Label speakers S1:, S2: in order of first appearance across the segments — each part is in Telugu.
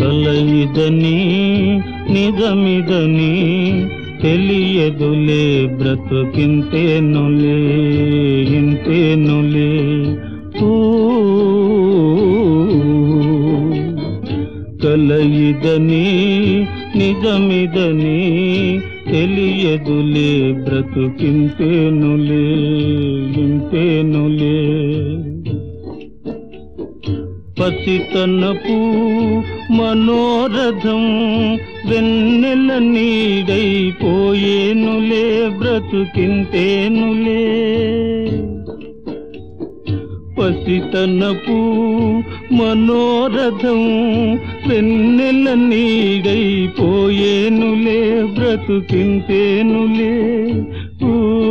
S1: కలయిదని నిజమిదని తెలియదులే బ్రతుకింతేనులే ఇంతేనులే. ఊ కలయిదని నిజమిదని తెలియదులే బ్రతుకింతేనులే ఇంతేనులే. పసితనపు మనోరథం వెన్నెల నీడైపోయేనులే బ్రతుకింతేనులే. పసితనపు మనోరథం వెన్నెల నీడైపోయేనులే బ్రతుకింతేనులే. ఊ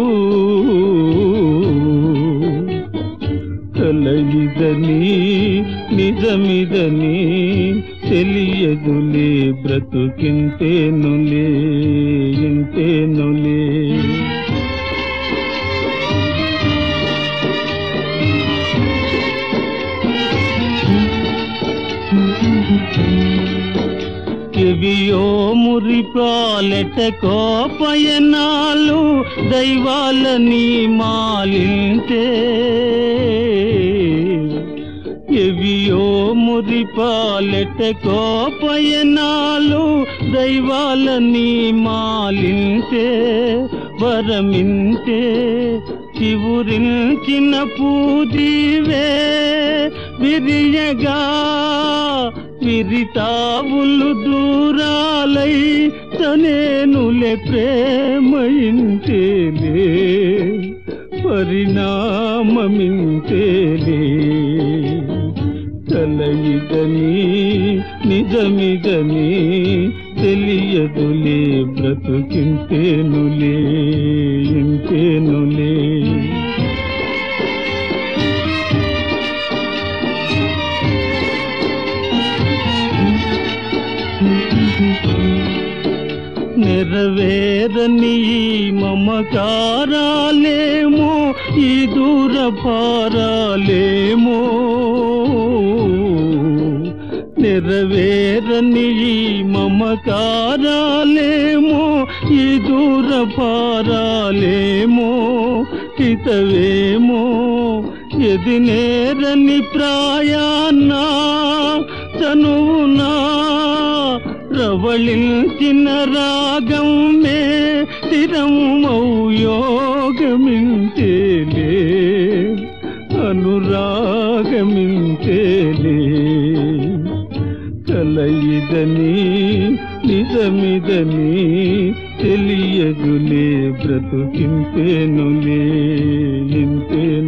S1: నిజమిదని తెలియదులే బ్రతుకింతేనులే ఇంతేనులే. చెవియో మురిపాలెట కోపయనాలు దైవాలని మాలింటే ఎవియో మురిపాలెట కోపయనాలు దైవాలని మాలింటే వరమింటే చివురించిన పూజీవే విరియగా విరితావులు దూరాలై తనేనులే ప్రేమయింతేలే పరిణామమింతేలే కలయిదని నిజమిదని తెలియదులే బ్రతుకింతేనులే ఇంతేనులే. నెరవేరని మమకారాలేమో ఈ దూర పారాలేమో నెరవేరని మమకారాలేమో ఈ దూర పారాలేమో హితవేమో ఎది నేరని ప్రాయాన్నా చనువునా రవళించిన రాగం మే స్థిరమౌ యోగమింతేలే అనురాగమింతేలే కలయిదని నిజమిదని తెలియదులే బ్రతుకింతేనులే ఇంతేనులే